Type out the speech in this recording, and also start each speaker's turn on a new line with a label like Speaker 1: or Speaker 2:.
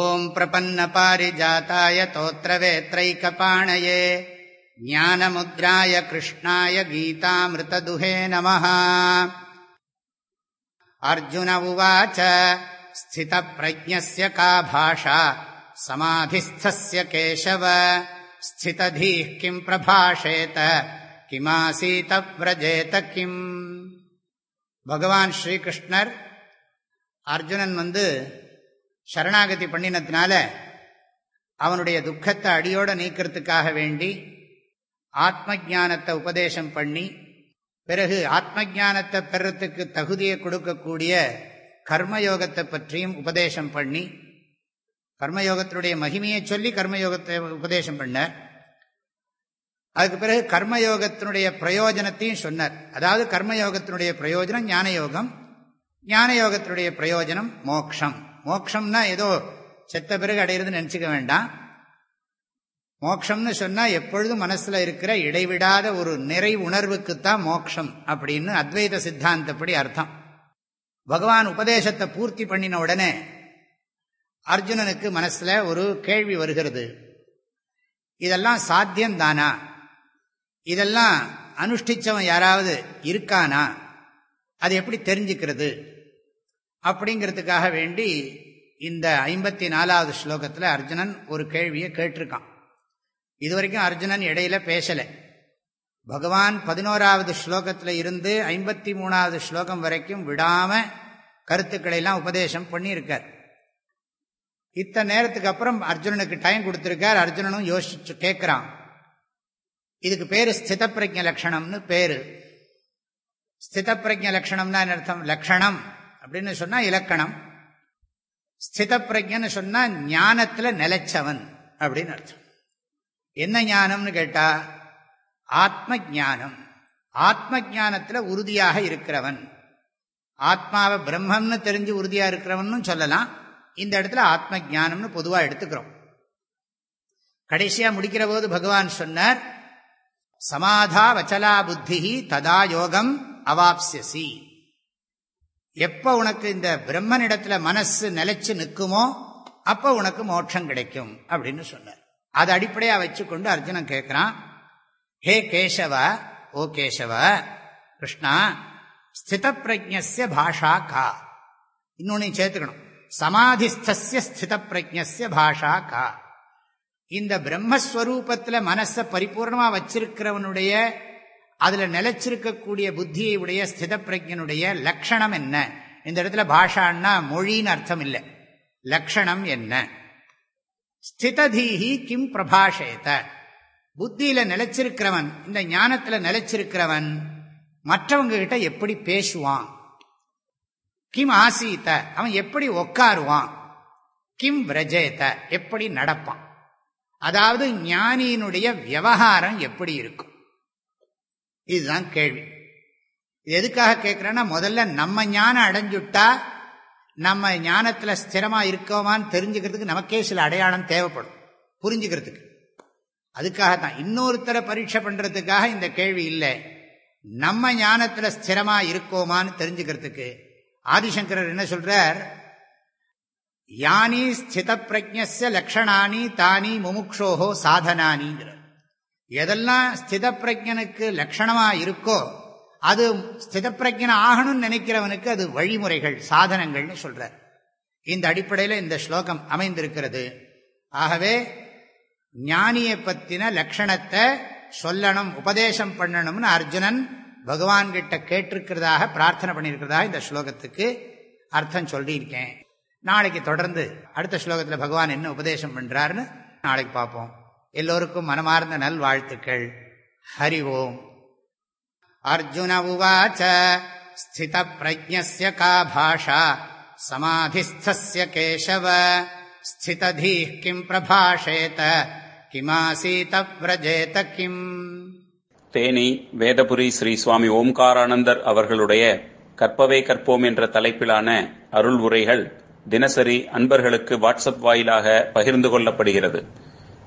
Speaker 1: ॐ प्रपन्नपारिजाताय तोत्रवेत्रैकपाणये ज्ञानमुद्राय कृष्णाय गीतामृतदुहे नमः अर्जुन उवाच स्थितप्रज्ञस्य का भाषा समाधिस्थस्य केशव स्थितधीः किम् प्रभाषेत किमासीत व्रजेत किम् பகவான் ஸ்ரீகிருஷ்ணர் அர்ஜுனன் வந்து சரணாகதி பண்ணினத்தினால அவனுடைய துக்கத்தை அடியோட நீக்கிறதுக்காக வேண்டி ஆத்ம ஜானத்தை உபதேசம் பண்ணி பிறகு ஆத்ம ஜானத்தை பெறத்துக்கு தகுதியை கொடுக்கக்கூடிய கர்மயோகத்தை பற்றியும் உபதேசம் பண்ணி கர்மயோகத்தினுடைய மகிமையை சொல்லி கர்மயோகத்தை உபதேசம் பண்ணார். அதுக்கு பிறகு கர்மயோகத்தினுடைய பிரயோஜனத்தையும் சொன்னார். அதாவது கர்மயோகத்தினுடைய பிரயோஜனம் ஞான யோகம் ஞான யோகத்தினுடைய பிரயோஜனம் மோக்ஷம். மோக்ஷம்னா ஏதோ செத்த பிறகு அடையிறதுன்னு நினச்சிக்க வேண்டாம். மோக்ஷம்னு சொன்னால் எப்பொழுதும் மனசில் இருக்கிற இடைவிடாத ஒரு நிறை உணர்வுக்குத்தான் மோக்ஷம் அப்படின்னு அத்வைத சித்தாந்தப்படி அர்த்தம். பகவான் உபதேசத்தை பூர்த்தி பண்ணின உடனே அர்ஜுனனுக்கு மனசில் ஒரு கேள்வி வருகிறது. இதெல்லாம் சாத்தியம்தானா? இதெல்லாம் அனுஷ்டிச்சவன் யாராவது இருக்கானா? அது எப்படி தெரிஞ்சுக்கிறது? அப்படிங்கிறதுக்காக வேண்டி இந்த ஐம்பத்தி நாலாவது ஸ்லோகத்தில் அர்ஜுனன் ஒரு கேள்வியை கேட்டிருக்கான். இதுவரைக்கும் அர்ஜுனன் இடையில பேசலை. பகவான் பதினோராவது ஸ்லோகத்தில் இருந்து ஐம்பத்தி மூணாவது ஸ்லோகம் வரைக்கும் விடாம கருத்துக்களை எல்லாம் உபதேசம் பண்ணியிருக்கார். இத்தனை நேரத்துக்கு அப்புறம் அர்ஜுனனுக்கு டைம் கொடுத்துருக்கார். அர்ஜுனனும் யோசிச்சு கேட்கிறான் இதுக்கு பேரு ஸ்தித பிரஜ லட்சணம்னு பேரு. ஸ்தித பிரஜ லட்சணம்னா அர்த்தம்? லட்சணம் அப்படின்னு சொன்னா இலக்கணம். ஸ்தித பிரஜன்னு சொன்னா ஞானத்துல நிலைச்சவன் அப்படின்னு அர்த்தம். என்ன ஞானம்னு கேட்டா ஆத்ம ஜானம் ஆத்ம ஜானத்துல உறுதியாக இருக்கிறவன். ஆத்மாவை பிரம்மம்னு தெரிஞ்சு உறுதியா இருக்கிறவன் சொல்லலாம். இந்த இடத்துல ஆத்ம ஜானம்னு பொதுவா எடுத்துக்கிறோம். கடைசியா முடிக்கிற போது பகவான் சொன்னார் சமாதா வச்சலா புத்தி ததா யோகம் அவாப்சியசி எப்ப உனக்கு இந்த பிரம்மனிடத்துல மனசு நிலைச்சு நிற்குமோ அப்ப உனக்கு மோட்சம் கிடைக்கும் அப்படின்னு சொன்னார். அதை அடிப்படையா வச்சுக்கொண்டு அர்ஜுனன் கேட்கிறான் ஹே கேசவ ஓ கேசவ கிருஷ்ணா ஸ்தித பிரஜ்ய பாஷா கா. இன்னொன்னு சேர்த்துக்கணும் சமாதிஸ்திய ஸ்தித பிரஜ்ய பாஷா கா. இந்த பிரம்மஸ்வரூபத்துல மனச பரிபூர்ணமா வச்சிருக்கிறவனுடைய அதுல நிலைச்சிருக்கக்கூடிய புத்தியை உடைய ஸ்தித பிரஜனுடைய லட்சணம் என்ன? இந்த இடத்துல பாஷான்னா மொழின்னு அர்த்தம் இல்லை. லட்சணம் என்ன? ஸ்திததீஹி கிம் பிரபாஷேத. புத்தியில நிலைச்சிருக்கிறவன் இந்த ஞானத்துல நிலைச்சிருக்கிறவன் மற்றவங்க கிட்ட எப்படி பேசுவான்? கிம் ஆசீத்த அவன் எப்படி உக்காருவான்? கிம் விரஜேத எப்படி நடப்பான்? அதாவது ஞானியினுடைய விவகாரம் எப்படி இருக்கும்? இதுதான் கேள்வி. இது எதுக்காக கேட்கிறேன்னா முதல்ல நம்ம ஞானம் அடைஞ்சுட்டா நம்ம ஞானத்தில் ஸ்திரமாக இருக்கோமான்னு தெரிஞ்சுக்கிறதுக்கு நமக்கே சில அடையாளம் தேவைப்படும். புரிஞ்சுக்கிறதுக்கு. அதுக்காகத்தான். இன்னொருத்தரை பரீட்சை பண்ணுறதுக்காக இந்த கேள்வி இல்லை. நம்ம ஞானத்தில் ஸ்திரமாக இருக்கோமான்னு தெரிஞ்சுக்கிறதுக்கு ஆதிசங்கரர் என்ன சொல்கிறார் யானி ஸ்தித பிரஜ்ய லட்சணானி தானி முமுக்ஷோஹோ சாதனானிங்கிறார். எதெல்லாம் ஸ்தித பிரஜனுக்கு லட்சணமாக இருக்கோ அது ஸ்தித பிரஜன ஆகணும்னு நினைக்கிறவனுக்கு அது வழிமுறைகள் சாதனங்கள்னு சொல்றார். இந்த அடிப்படையில் இந்த ஸ்லோகம் அமைந்திருக்கிறது. ஆகவே ஞானியை பற்றின லட்சணத்தை சொல்லணும் உபதேசம் பண்ணணும்னு அர்ஜுனன் பகவான் கிட்ட கேட்டிருக்கிறதாக பிரார்த்தனை பண்ணியிருக்கிறதாக இந்த ஸ்லோகத்துக்கு அர்த்தம் சொல்லியிருக்கேன். நாளைக்கு தொடர்ந்து அடுத்த ஸ்லோகத்தில் பகவான் என்ன உபதேசம் பண்ணுறாருன்னு நாளைக்கு பார்ப்போம். எல்லோருக்கும் மனமார்ந்த நல்வாழ்த்துக்கள். ஹரி ஓம். அர்ஜுன உவாச்ச ஸ்தித பிரஜ்ய கா பாஷா சமாதிஸ்திய கேசவ ஸ்திததீ கிம் பிரபாஷேத கிமாசீத விரஜேத கிம்.
Speaker 2: தேனி வேதபுரி ஸ்ரீ சுவாமி ஓம்காரானந்தர் அவர்களுடைய கற்பவே கற்போம் என்ற தலைப்பிலான அருள் உரைகள் தினசரி அன்பர்களுக்கு வாட்ஸ்அப் வாயிலாக பகிர்ந்து கொள்ளப்படுகிறது.